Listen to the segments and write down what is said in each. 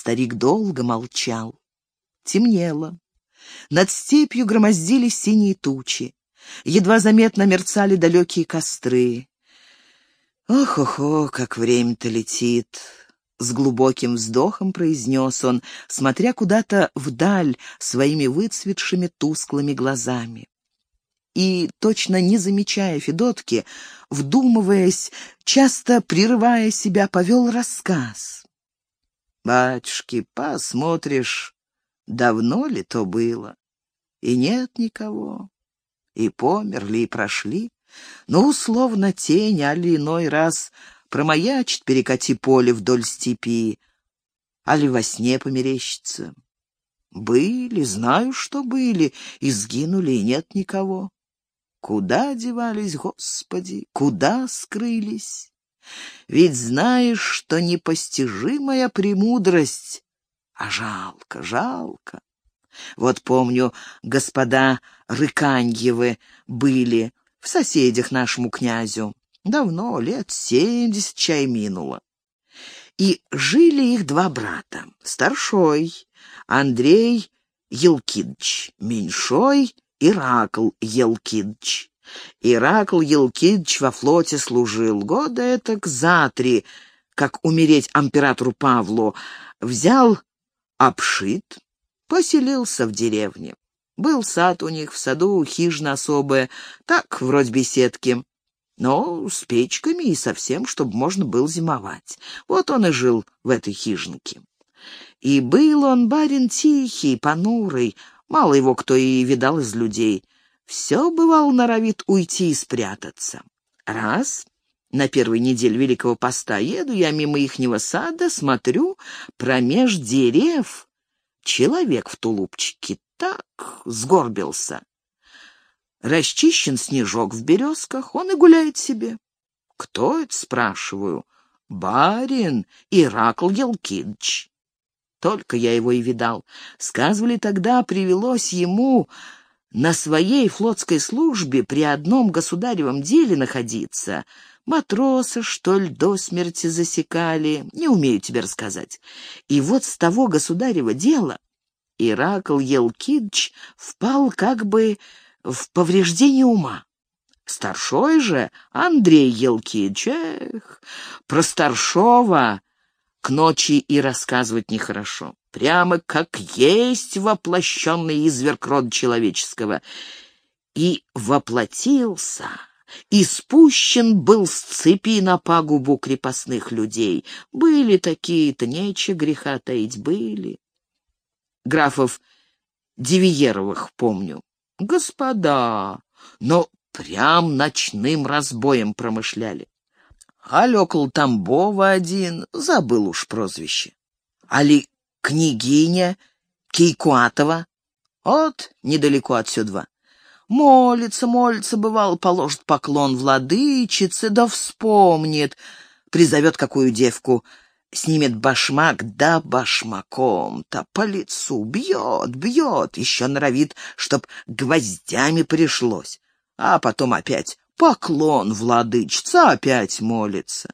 Старик долго молчал. Темнело. Над степью громоздились синие тучи. Едва заметно мерцали далекие костры. «Ох-охо, как время-то летит!» С глубоким вздохом произнес он, смотря куда-то вдаль своими выцветшими тусклыми глазами. И, точно не замечая Федотки, вдумываясь, часто прерывая себя, повел рассказ. «Батюшки, посмотришь, давно ли то было? И нет никого, и померли, и прошли. Ну, условно, тень, али иной раз промаячит перекати поле вдоль степи, али во сне померещится. Были, знаю, что были, и сгинули, и нет никого. Куда девались, Господи, куда скрылись? Ведь знаешь, что непостижимая премудрость, а жалко, жалко. Вот помню, господа Рыканьевы были в соседях нашему князю. Давно, лет семьдесят чай минуло. И жили их два брата. Старшой Андрей Елкидыч, меньшой Иракл Елкидыч. Иракл Елкидыч во флоте служил года это к за три, как умереть императору Павлу. Взял обшит, поселился в деревне. Был сад у них, в саду хижина особая, так, вроде беседки но с печками и совсем, чтобы можно было зимовать. Вот он и жил в этой хижинке. И был он барин тихий, понурый, мало его кто и видал из людей. Все, бывал, норовит уйти и спрятаться. Раз на первой неделе Великого Поста еду я мимо ихнего сада, смотрю, промеж дерев человек в тулупчике так сгорбился, Расчищен снежок в березках, он и гуляет себе. Кто это, спрашиваю? Барин Иракл Елкидыч. Только я его и видал. Сказывали тогда, привелось ему на своей флотской службе при одном государевом деле находиться. Матроса, что ли, до смерти засекали, не умею тебе рассказать. И вот с того государева дела Иракл Елкидыч впал как бы в повреждении ума. Старшой же Андрей Елкич, эх, про старшова к ночи и рассказывать нехорошо. Прямо как есть воплощенный изверг рода человеческого. И воплотился, и спущен был с цепи на пагубу крепостных людей. Были такие-то, нече греха таить, были. Графов Девиеровых помню. Господа, но прям ночным разбоем промышляли. Алекл Тамбова один, забыл уж прозвище. Али княгиня Кейкуатова, от недалеко отсюда. Молится, молится, бывал, положит поклон владычице, да вспомнит, призовет какую девку — снимет башмак, да башмаком-то по лицу бьет, бьет, еще норовит, чтоб гвоздями пришлось. А потом опять поклон, владычица, опять молится.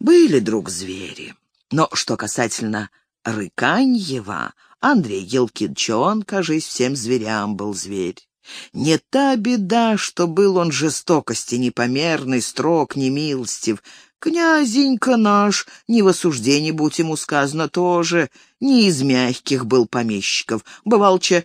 Были, друг, звери. Но что касательно Рыканьева, Андрей Елкидч, он, кажись, всем зверям был зверь. Не та беда, что был он жестокости непомерный, строг, немилостив, Князенька наш, не в осуждении, будь ему сказано, тоже не из мягких был помещиков. Бывалче э,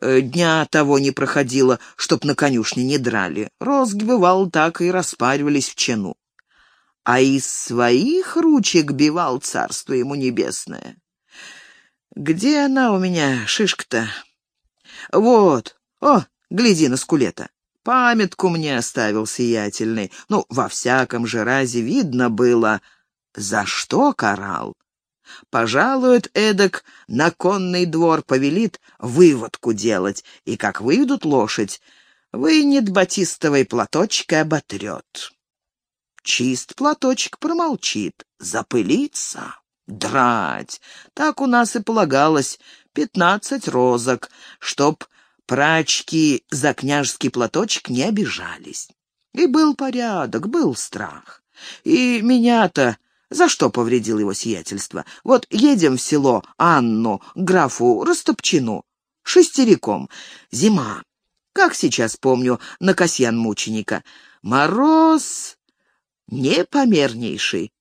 дня того не проходило, чтоб на конюшне не драли. Розги, бывал, так и распаривались в чину. А из своих ручек бивал царство ему небесное. Где она у меня, шишка-то? Вот, о, гляди на скулета. Памятку мне оставил сиятельный. Ну, во всяком же разе видно было, за что карал. Пожалует эдак на конный двор, повелит выводку делать, и как выведут лошадь, вынет батистовый платочек и оботрет. Чист платочек промолчит, запылится, драть. Так у нас и полагалось, пятнадцать розок, чтоб Прачки за княжеский платочек не обижались. И был порядок, был страх. И меня-то За что повредил его сиятельство? Вот едем в село Анну, графу Растопчину, шестериком. Зима. Как сейчас помню, на Касьян мученика. Мороз непомернейший.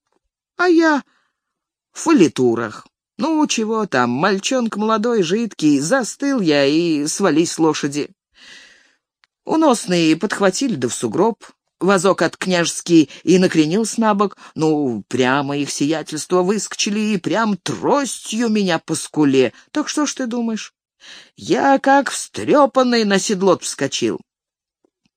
А я в фалитурах. Ну, чего там, мальчонка молодой, жидкий, застыл я и свались с лошади. Уносные подхватили да в сугроб, Вазок от княжеский и накренился на бок. Ну, прямо их сиятельство выскочили и прям тростью меня по скуле. Так что ж ты думаешь? Я как встрепанный на седло вскочил.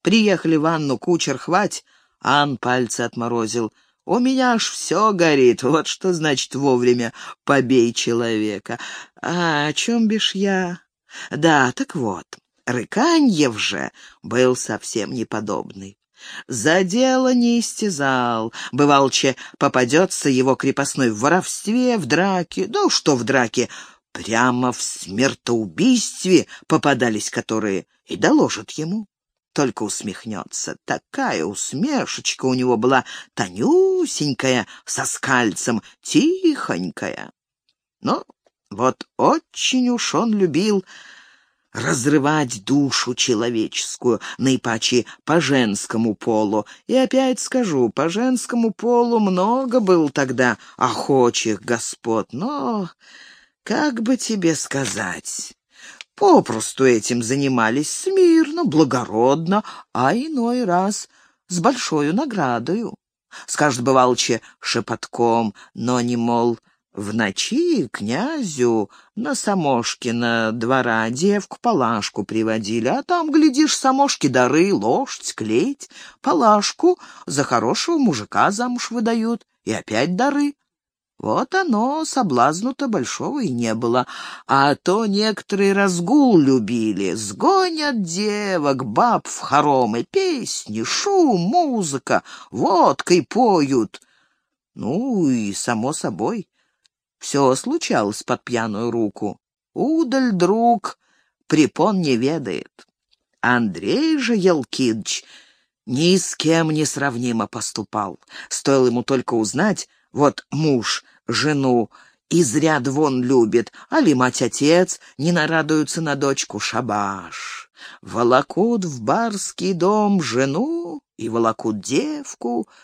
Приехали в Анну кучер хвать, Ан пальцы отморозил. У меня аж все горит, вот что значит вовремя побей человека. А о чем бишь я? Да, так вот, Рыканьев же был совсем неподобный. За дело не истязал. Бывалче попадется его крепостной в воровстве, в драке. Да что в драке, прямо в смертоубийстве попадались которые и доложат ему. Только усмехнется. Такая усмешечка у него была тонюсенькая, со скальцем, тихонькая. Но вот очень уж он любил разрывать душу человеческую, наипаче по женскому полу. И опять скажу, по женскому полу много был тогда охочих господ, но, как бы тебе сказать, попросту этим занимались смирно, благородно, а иной раз с большой наградою. Скажет бывалче шепотком, но не, мол, в ночи князю на Самошкина двора девку Палашку приводили, а там, глядишь, Самошки дары, лошадь, клеть, Палашку за хорошего мужика замуж выдают, и опять дары. Вот оно, соблазну-то большого и не было, а то некоторые разгул любили, сгонят девок, баб в хоромы, песни, шум, музыка, водкой поют. Ну и, само собой, все случалось под пьяную руку. Удаль, друг, препон не ведает. Андрей же Елкидыч ни с кем не сравнимо поступал. Стоило ему только узнать, вот муж жену из ряд вон любит, а ли мать-отец не нарадуются на дочку шабаш. Волокут в барский дом жену и волокут девку —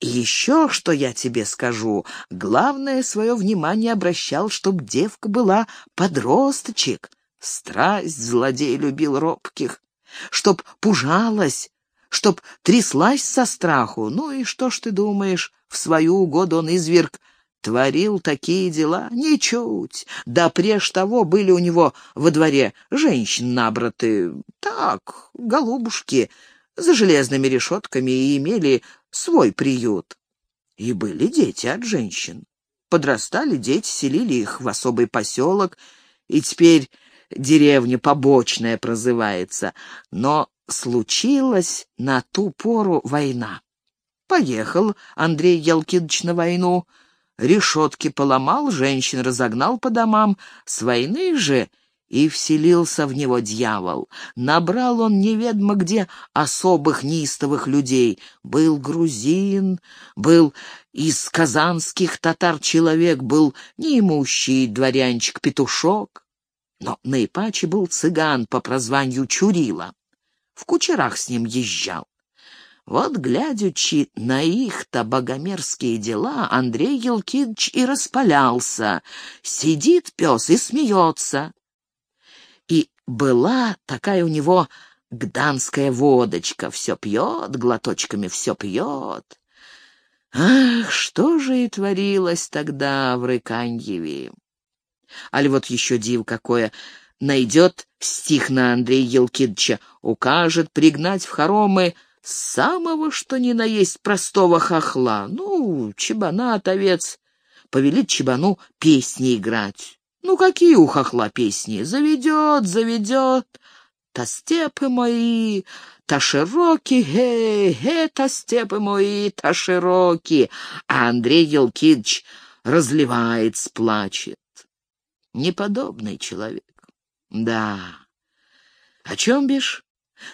еще, что я тебе скажу, главное свое внимание обращал, чтоб девка была подросточек. Страсть злодей любил робких, чтоб пужалась, чтоб тряслась со страху. Ну и что ж ты думаешь, в свою угоду он изверг творил такие дела? Ничуть. Да прежде того были у него во дворе женщин набраты. Так, голубушки, за железными решетками и имели свой приют. И были дети от женщин. Подрастали дети, селили их в особый поселок, и теперь деревня побочная прозывается. Но случилась на ту пору война. Поехал Андрей Ялкидович на войну, решетки поломал, женщин разогнал по домам. С войны же и вселился в него дьявол. Набрал он неведомо где особых неистовых людей. Был грузин, был из казанских татар человек, был неимущий дворянчик-петушок. Но наипаче был цыган по прозванию Чурила. В кучерах с ним езжал. Вот, глядячи на их-то богомерзкие дела, Андрей Елкидович и распалялся. Сидит пес и смеется. И была такая у него гданская водочка, все пьет, глоточками все пьет. Ах, что же и творилось тогда в Рыканьеве! Али вот еще див какое, найдет стих на Андрея Елкидча, укажет пригнать в хоромы самого что ни на есть простого хохла, ну, чебана, овец, повелит чебану песни играть. Ну, какие у хохла песни? Заведет, заведет. Та степы мои, та широкие, ге, ге, та степы мои, та широкие. А Андрей Елкидович разливает, сплачет. Неподобный человек. Да. О чем бишь?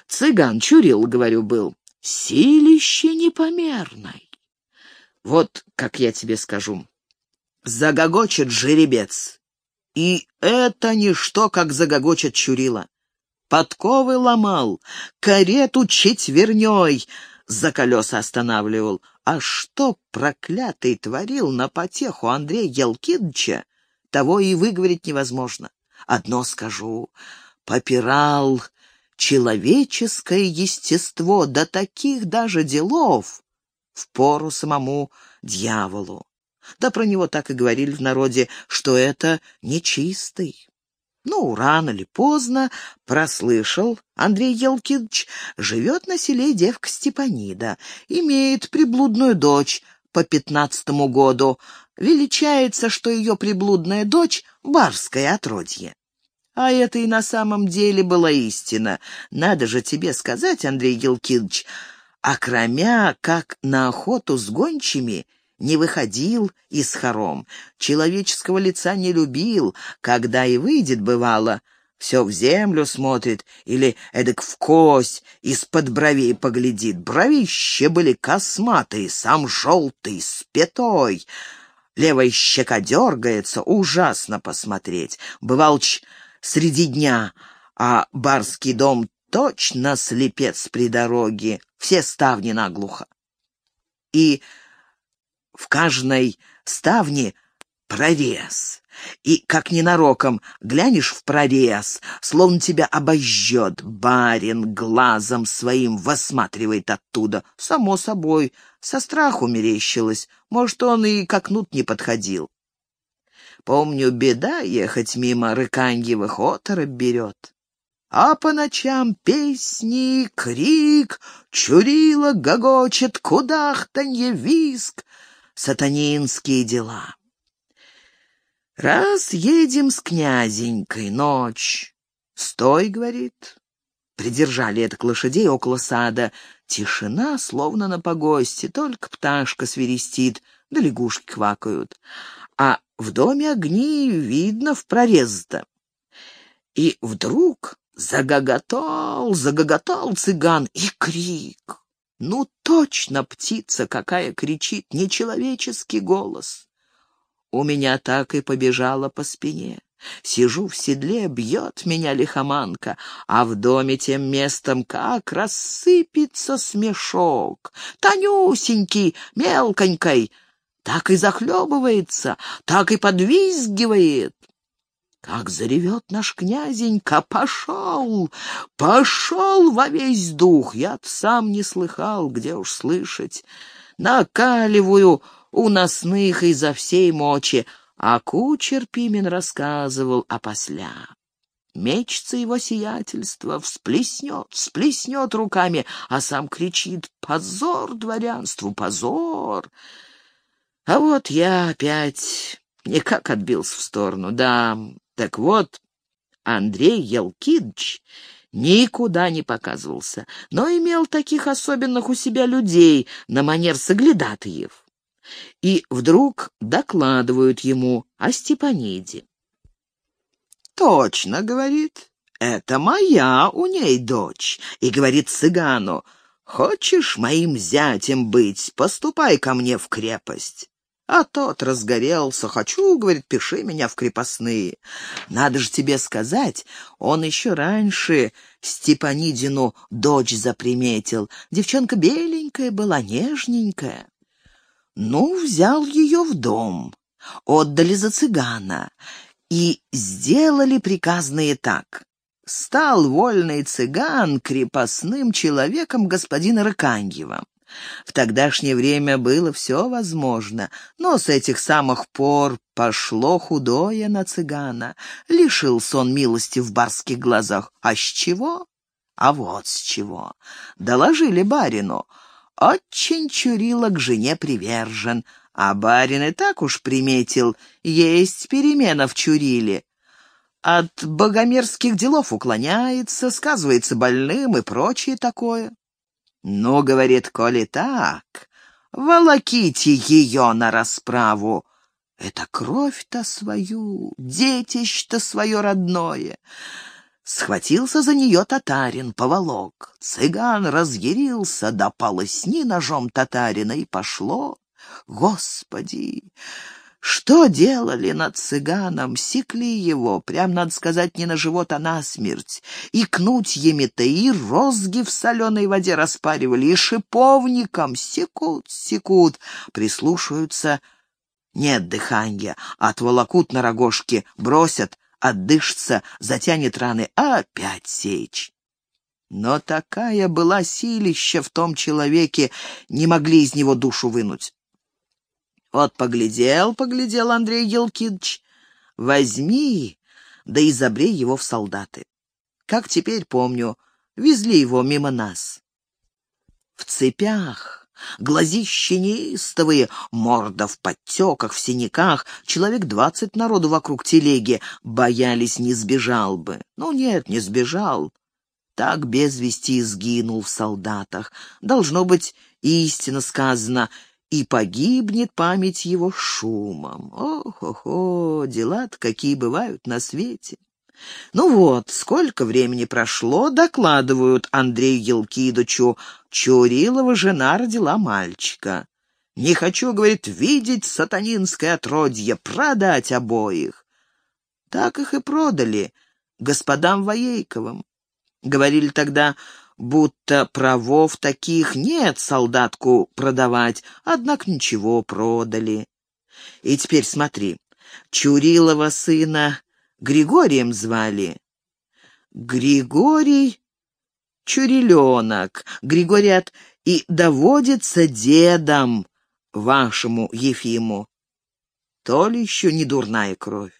Цыган Чурил, говорю, был. Силище непомерной. Вот как я тебе скажу. Загогочет жеребец. И это ничто, как загогочет Чурила. Подковы ломал, карету четверней за колеса останавливал. А что проклятый творил на потеху Андрея Елкидовича, того и выговорить невозможно. Одно скажу, попирал человеческое естество до таких даже делов в пору самому дьяволу. Да про него так и говорили в народе, что это нечистый. Ну, рано или поздно прослышал, Андрей Елкинович живет на селе девка Степанида, имеет приблудную дочь по пятнадцатому году, величается, что ее приблудная дочь — барское отродье. А это и на самом деле была истина. Надо же тебе сказать, Андрей Елкинович, а кромя, как на охоту с гончими, не выходил из хором, человеческого лица не любил, когда и выйдет, бывало, все в землю смотрит или эдак в кость из-под бровей поглядит. Бровище были косматые, сам желтый, с пятой. Левая щека дергается, ужасно посмотреть. Бывалч среди дня, а барский дом точно слепец при дороге, все ставни наглухо. И в каждой ставне прорез. И, как ненароком, глянешь в прорез, словно тебя обожжет. Барин глазом своим высматривает оттуда. Само собой, со страху мерещилось. Может, он и к окну не Помню, беда ехать мимо рыканьевых оторопь берет. А по ночам песни, крик, чурила, гогочет, кудахтанье, виск — сатанинские дела. Раз едем с князенькой, ночь. «Стой!» — говорит. Придержали это к лошадей около сада. Тишина, словно на погосте, только пташка свиристит, да лягушки квакают. А в доме огни видно в прорез-то. И вдруг загоготал, загоготал цыган, и крик. Ну, точно птица какая кричит, нечеловеческий голос. У меня так и побежала по спине. Сижу в седле, бьет меня лихоманка, а в доме тем местом как рассыпется смешок. Тонюсенький, мелконькой, так и захлебывается, так и подвизгивает. Как заревет наш князенька, пошел, пошел во весь дух. я сам не слыхал, где уж слышать. Накаливаю у насных изо всей мочи, а кучер Пимен рассказывал опосля. Мечется его сиятельство, всплеснет, всплеснет руками, а сам кричит «Позор дворянству, позор!» А вот я опять никак отбился в сторону. Да, так вот, Андрей Елкидович никуда не показывался, но имел таких особенных у себя людей на манер соглядатаев. И вдруг докладывают ему о Степаниде. «Точно, — говорит, — это моя у ней дочь». И говорит цыгану, «Хочешь моим зятем быть, поступай ко мне в крепость». А тот разгорелся. «Хочу, — говорит, — пиши меня в крепостные. Надо же тебе сказать, он еще раньше Степанидину дочь заприметил. Девчонка беленькая была, нежненькая. Ну, взял ее в дом, отдали за цыгана и сделали приказные так. Стал вольный цыган крепостным человеком господина Рыканьева. В тогдашнее время было все возможно, но с этих самых пор пошло худое на цыгана. Лишился он милости в барских глазах. А с чего? А вот с чего. Доложили барину. Очень Чурила к жене привержен, а барин и так уж приметил, есть перемена в Чуриле. От богомерзких делов уклоняется, сказывается больным и прочее такое. «Ну, — говорит, — коли так, волоките ее на расправу. Это кровь-то свою, детищ-то свое родное». Схватился за нее татарин, поволок. Цыган разъярился, да полосни ножом татарина, и пошло. Господи! Что делали над цыганом? Секли его, прям, надо сказать, не на живот, а на смерть. И кнутьями-то, и розги в соленой воде распаривали, и шиповником секут, секут, прислушаются. Нет дыхания, отволокут на рогожке, бросят, отдышится, затянет раны, а опять сечь. Но такая была силища в том человеке, не могли из него душу вынуть. Вот поглядел, поглядел Андрей Елкидович, возьми, да и забрей его в солдаты. Как теперь помню, везли его мимо нас. В цепях, глазища неистовые, морда в подтеках, в синяках, человек двадцать народу вокруг телеги, боялись, не сбежал бы. Ну нет, не сбежал так без вести сгинул в солдатах. Должно быть, истинно сказано, и погибнет память его шумом. Ох-охо, дела-то какие бывают на свете. Ну вот, сколько времени прошло, докладывают Андрею Елкидычу. Чурилова жена родила мальчика. Не хочу, говорит, видеть сатанинское отродье, продать обоих. Так их и продали господам Воейковым. Говорили тогда, будто правов таких нет солдатку продавать, однако ничего, продали. И теперь смотри, Чурилова сына Григорием звали. Григорий Чуриленок, Григорят, и доводится дедом вашему Ефиму. То ли еще не дурная кровь.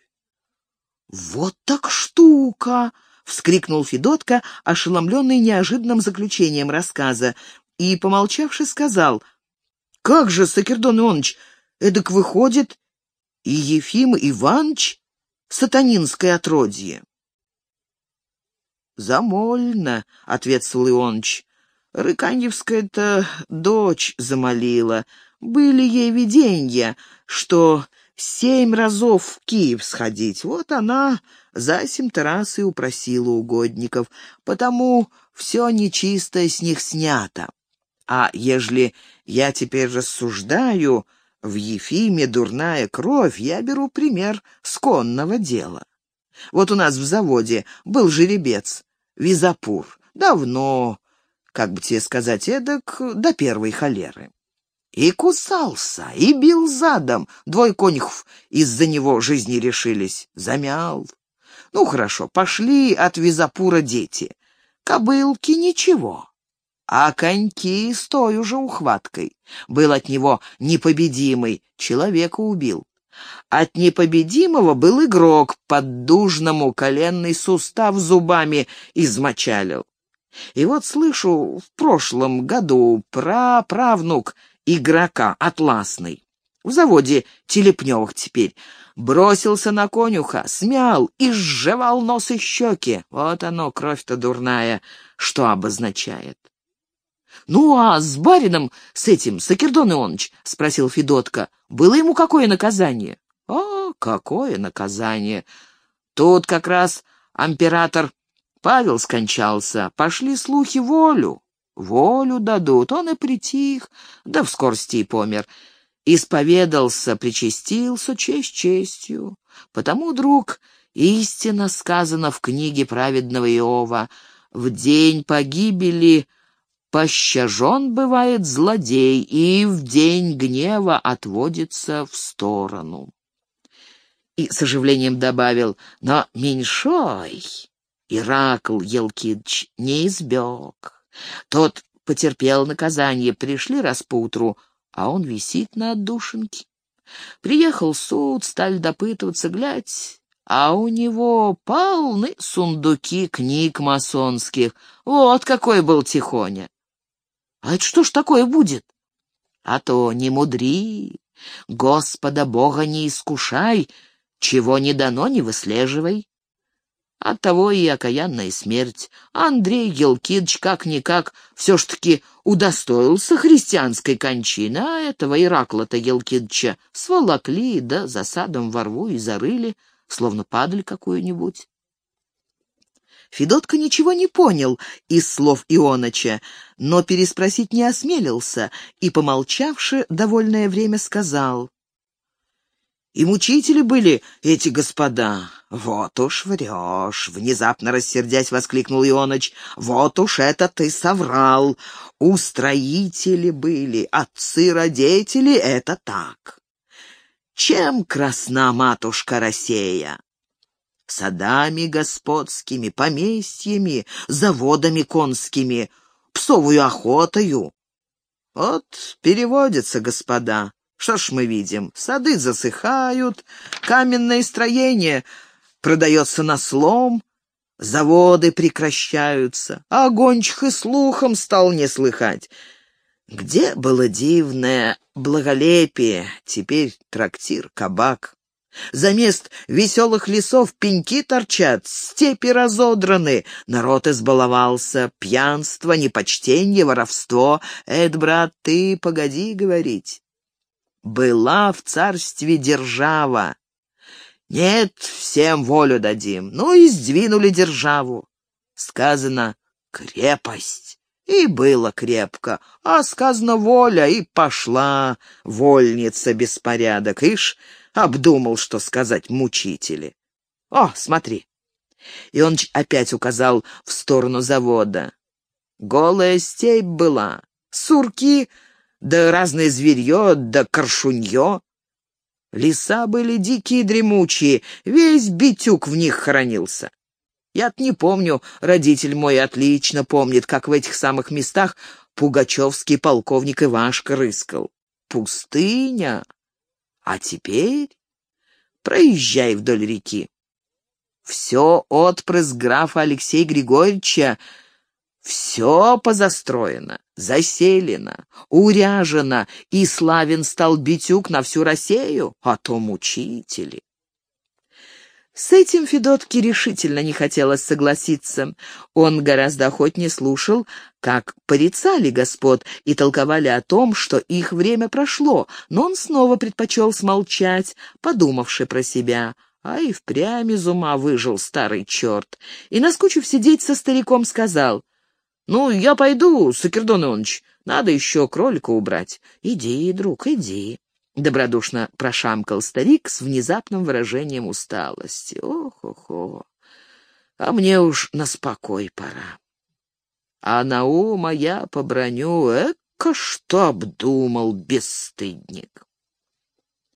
Вот так штука! Вскрикнул Федотка, ошеломленный неожиданным заключением рассказа, и, помолчавши, сказал, «Как же, Сакердон Иванович, эдак выходит и Ефим Иванович сатанинское отродье?» «Замольно», — ответствовал Ионыч. «Рыканьевская-то дочь замолила. Были ей виденья, что семь разов в Киев сходить. Вот она за семь-то раз и упросила угодников, потому все нечистое с них снято. А ежели я теперь рассуждаю, в Ефиме дурная кровь, я беру пример с конного дела. Вот у нас в заводе был жеребец, Визапур, давно, как бы тебе сказать, эдак, до первой холеры. И кусался, и бил задом. Двое конюхов из-за него жизни решились. Замял. Ну, хорошо, пошли от Визапура дети. Кобылки ничего. А коньки с той уже ухваткой. Был от него непобедимый, человека убил. От непобедимого был игрок, поддужному коленный сустав зубами измочалил. И вот слышу, в прошлом году праправнук игрока, атласный. В заводе Телепневых теперь. Бросился на конюха, смял и сжевал нос и щеки. Вот оно, кровь-то дурная, что обозначает. «Ну, а с барином, с этим, Сакердон Ионыч?» — спросил Федотка. «Было ему какое наказание?» «О, какое наказание! Тут как раз император Павел скончался. Пошли слухи волю. Волю дадут, он и притих, да в скорости и помер. Исповедался, причастился, честь честью. Потому, друг, истинно сказано в книге праведного Иова, в день погибели пощажен бывает злодей, и в день гнева отводится в сторону. И с оживлением добавил, но меньшой Иракл Елкидч не избег. Тот потерпел наказание, пришли распутру, а он висит на отдушинке. Приехал суд, стали допытываться, глядь, а у него полны сундуки книг масонских. Вот какой был Тихоня. А это что ж такое будет? А то не мудри, Господа Бога не искушай, чего не дано, не выслеживай. Оттого и окаянная смерть. Андрей Елкидыч как-никак все ж таки удостоился христианской кончины, а этого Иракла-то Елкидыча сволокли, да засадом во рву и зарыли, словно падаль какую-нибудь. Федотка ничего не понял из слов Ионыча, но переспросить не осмелился и, помолчавши, довольное время сказал. «И мучители были эти господа». «Вот уж врешь!» — внезапно рассердясь воскликнул Ионыч. «Вот уж это ты соврал! Устроители были, отцы-родители — это так!» «Чем красна матушка Россия?» садами господскими, поместьями, заводами конскими, псовую охотою. Вот переводится, господа. Что ж мы видим? Сады засыхают, каменное строение продается на слом, заводы прекращаются, а гончих и слухом стал не слыхать. Где было дивное благолепие, теперь трактир, кабак. За мест веселых лесов пеньки торчат, степи разодраны. Народ избаловался. Пьянство, непочтенье, воровство. Эд, брат, ты погоди говорить. Была в царстве держава. Нет, всем волю дадим. Ну и сдвинули державу. Сказано «крепость». И было крепко, а сказано воля, и пошла вольница беспорядок. Ишь, Обдумал, что сказать мучители. О, смотри. И он опять указал в сторону завода. Голая степь была, сурки, да разное зверье, да коршунье. Леса были дикие дремучие, весь битюк в них хранился. Я-то не помню, родитель мой отлично помнит, как в этих самых местах пугачевский полковник Ивашка рыскал. Пустыня, а теперь проезжай вдоль реки. Все отпрыск графа Алексея Григорьевича, все позастроено, заселено, уряжено, и славен стал Битюк на всю Россию, а то мучители. С этим Федотке решительно не хотелось согласиться. Он гораздо охотнее слушал, как порицали господ и толковали о том, что их время прошло, но он снова предпочел смолчать, подумавши про себя. А и впрямь из ума выжил старый черт. И, наскучив сидеть со стариком, сказал, «Ну, я пойду, Сакердон Иванович, надо еще кролика убрать. Иди, друг, иди». Добродушно прошамкал старик с внезапным выражением усталости. Ох-охо, а мне уж на спокой пора. А на ума я поброню, эка что обдумал бесстыдник.